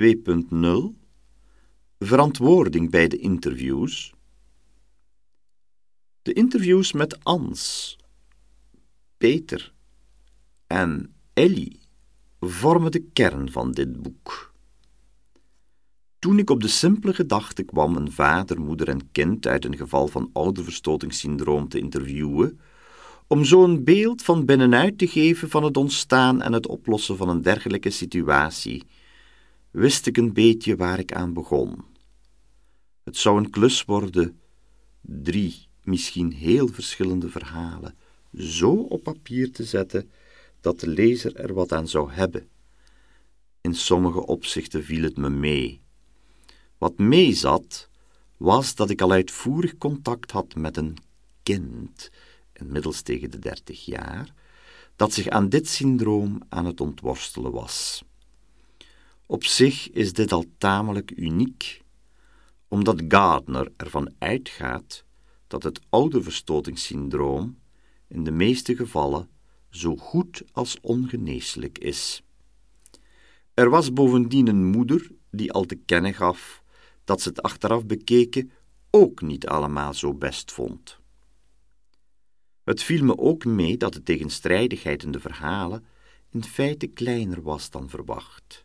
2.0 Verantwoording bij de interviews. De interviews met Ans, Peter en Ellie vormen de kern van dit boek. Toen ik op de simpele gedachte kwam een vader, moeder en kind uit een geval van ouderverstotingssyndroom te interviewen, om zo een beeld van binnenuit te geven van het ontstaan en het oplossen van een dergelijke situatie, wist ik een beetje waar ik aan begon. Het zou een klus worden, drie, misschien heel verschillende verhalen, zo op papier te zetten dat de lezer er wat aan zou hebben. In sommige opzichten viel het me mee. Wat meezat, was dat ik al uitvoerig contact had met een kind, inmiddels tegen de dertig jaar, dat zich aan dit syndroom aan het ontworstelen was. Op zich is dit al tamelijk uniek, omdat Gardner ervan uitgaat dat het ouderverstotingssyndroom in de meeste gevallen zo goed als ongeneeslijk is. Er was bovendien een moeder die al te kennen gaf dat ze het achteraf bekeken ook niet allemaal zo best vond. Het viel me ook mee dat de tegenstrijdigheid in de verhalen in feite kleiner was dan verwacht.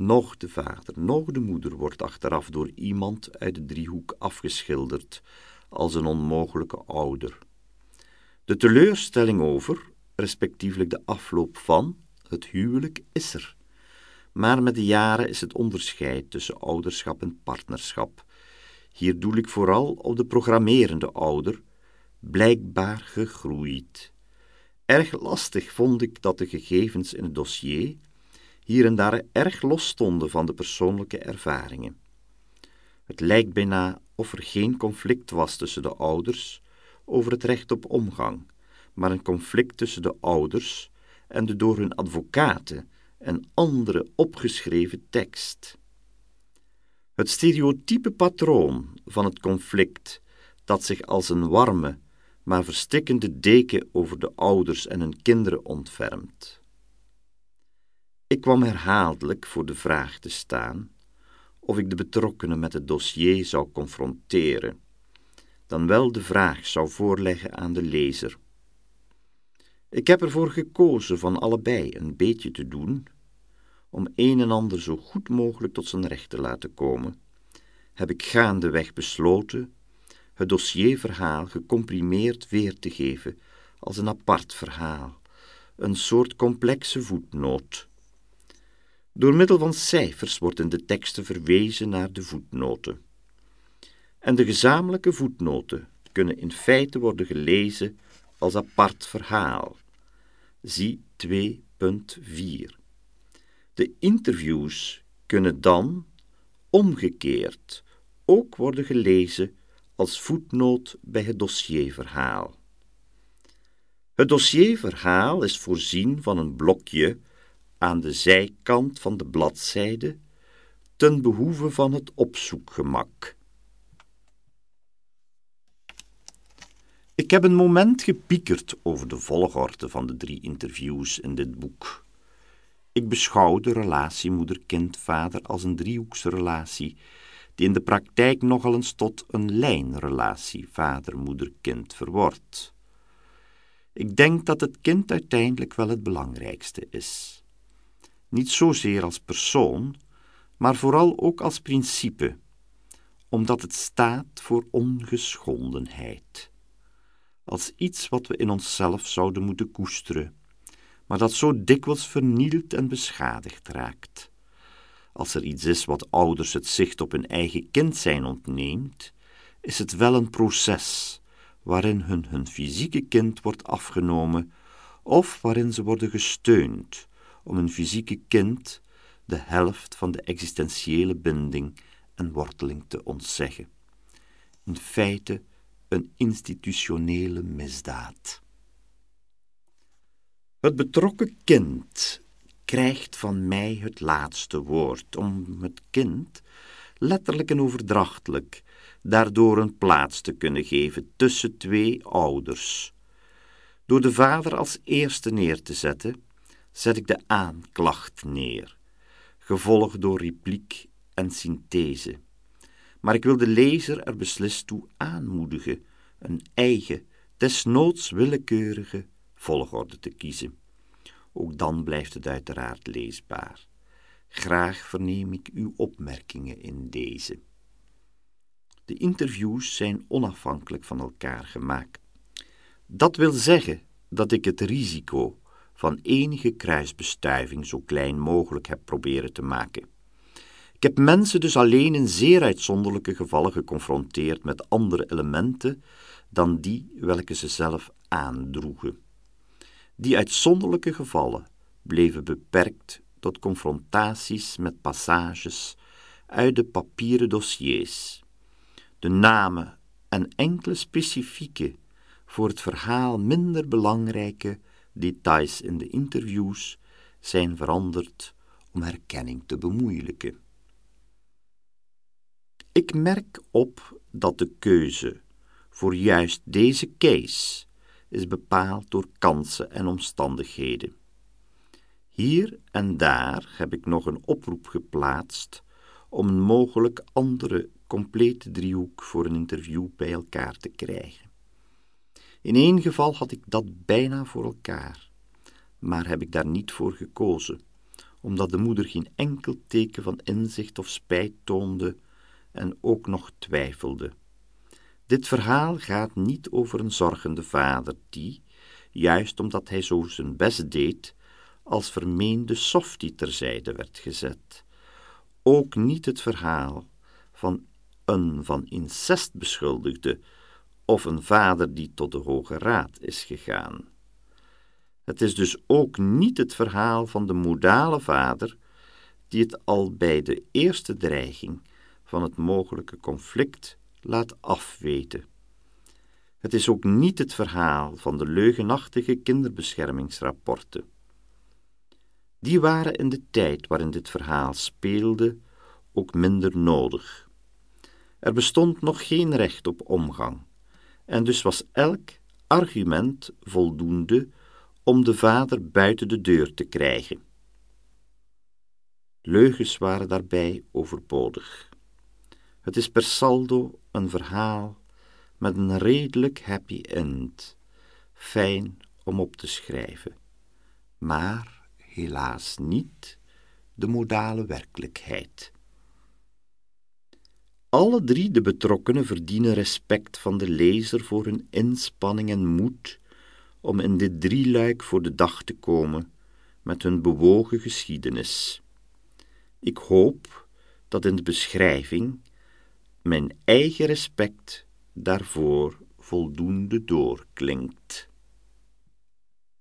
Nog de vader, nog de moeder wordt achteraf door iemand uit de driehoek afgeschilderd als een onmogelijke ouder. De teleurstelling over, respectievelijk de afloop van, het huwelijk is er. Maar met de jaren is het onderscheid tussen ouderschap en partnerschap. Hier doel ik vooral op de programmerende ouder, blijkbaar gegroeid. Erg lastig vond ik dat de gegevens in het dossier hier en daar erg los stonden van de persoonlijke ervaringen. Het lijkt bijna of er geen conflict was tussen de ouders over het recht op omgang, maar een conflict tussen de ouders en de door hun advocaten en andere opgeschreven tekst. Het stereotype patroon van het conflict dat zich als een warme, maar verstikkende deken over de ouders en hun kinderen ontfermt. Ik kwam herhaaldelijk voor de vraag te staan of ik de betrokkenen met het dossier zou confronteren, dan wel de vraag zou voorleggen aan de lezer. Ik heb ervoor gekozen van allebei een beetje te doen, om een en ander zo goed mogelijk tot zijn recht te laten komen, heb ik gaandeweg besloten het dossierverhaal gecomprimeerd weer te geven als een apart verhaal, een soort complexe voetnoot. Door middel van cijfers wordt in de teksten verwezen naar de voetnoten. En de gezamenlijke voetnoten kunnen in feite worden gelezen als apart verhaal. Zie 2.4. De interviews kunnen dan, omgekeerd, ook worden gelezen als voetnoot bij het dossierverhaal. Het dossierverhaal is voorzien van een blokje aan de zijkant van de bladzijde ten behoeve van het opzoekgemak. Ik heb een moment gepiekerd over de volgorde van de drie interviews in dit boek. Ik beschouw de relatie moeder-kind-vader als een driehoeksrelatie, die in de praktijk nogal eens tot een lijnrelatie vader-moeder-kind verwordt. Ik denk dat het kind uiteindelijk wel het belangrijkste is. Niet zozeer als persoon, maar vooral ook als principe, omdat het staat voor ongeschondenheid. Als iets wat we in onszelf zouden moeten koesteren, maar dat zo dikwijls vernield en beschadigd raakt. Als er iets is wat ouders het zicht op hun eigen kind zijn ontneemt, is het wel een proces waarin hun hun fysieke kind wordt afgenomen of waarin ze worden gesteund om hun fysieke kind de helft van de existentiële binding en worteling te ontzeggen. In feite een institutionele misdaad. Het betrokken kind krijgt van mij het laatste woord, om het kind, letterlijk en overdrachtelijk, daardoor een plaats te kunnen geven tussen twee ouders. Door de vader als eerste neer te zetten, zet ik de aanklacht neer, gevolgd door repliek en synthese. Maar ik wil de lezer er beslist toe aanmoedigen een eigen, desnoods willekeurige volgorde te kiezen. Ook dan blijft het uiteraard leesbaar. Graag verneem ik uw opmerkingen in deze. De interviews zijn onafhankelijk van elkaar gemaakt. Dat wil zeggen dat ik het risico van enige kruisbestuiving zo klein mogelijk heb proberen te maken. Ik heb mensen dus alleen in zeer uitzonderlijke gevallen geconfronteerd met andere elementen dan die welke ze zelf aandroegen. Die uitzonderlijke gevallen bleven beperkt tot confrontaties met passages uit de papieren dossiers. De namen en enkele specifieke, voor het verhaal minder belangrijke details in de interviews zijn veranderd om herkenning te bemoeilijken. Ik merk op dat de keuze voor juist deze case is bepaald door kansen en omstandigheden. Hier en daar heb ik nog een oproep geplaatst om een mogelijk andere complete driehoek voor een interview bij elkaar te krijgen. In één geval had ik dat bijna voor elkaar, maar heb ik daar niet voor gekozen, omdat de moeder geen enkel teken van inzicht of spijt toonde en ook nog twijfelde. Dit verhaal gaat niet over een zorgende vader die, juist omdat hij zo zijn best deed, als vermeende softie terzijde werd gezet. Ook niet het verhaal van een van incest beschuldigde of een vader die tot de Hoge Raad is gegaan. Het is dus ook niet het verhaal van de modale vader die het al bij de eerste dreiging van het mogelijke conflict laat afweten. Het is ook niet het verhaal van de leugenachtige kinderbeschermingsrapporten. Die waren in de tijd waarin dit verhaal speelde ook minder nodig. Er bestond nog geen recht op omgang, en dus was elk argument voldoende om de vader buiten de deur te krijgen. Leugens waren daarbij overbodig. Het is per saldo een verhaal met een redelijk happy end, fijn om op te schrijven, maar helaas niet de modale werkelijkheid. Alle drie de betrokkenen verdienen respect van de lezer voor hun inspanning en moed om in dit drieluik voor de dag te komen met hun bewogen geschiedenis. Ik hoop dat in de beschrijving mijn eigen respect daarvoor voldoende doorklinkt.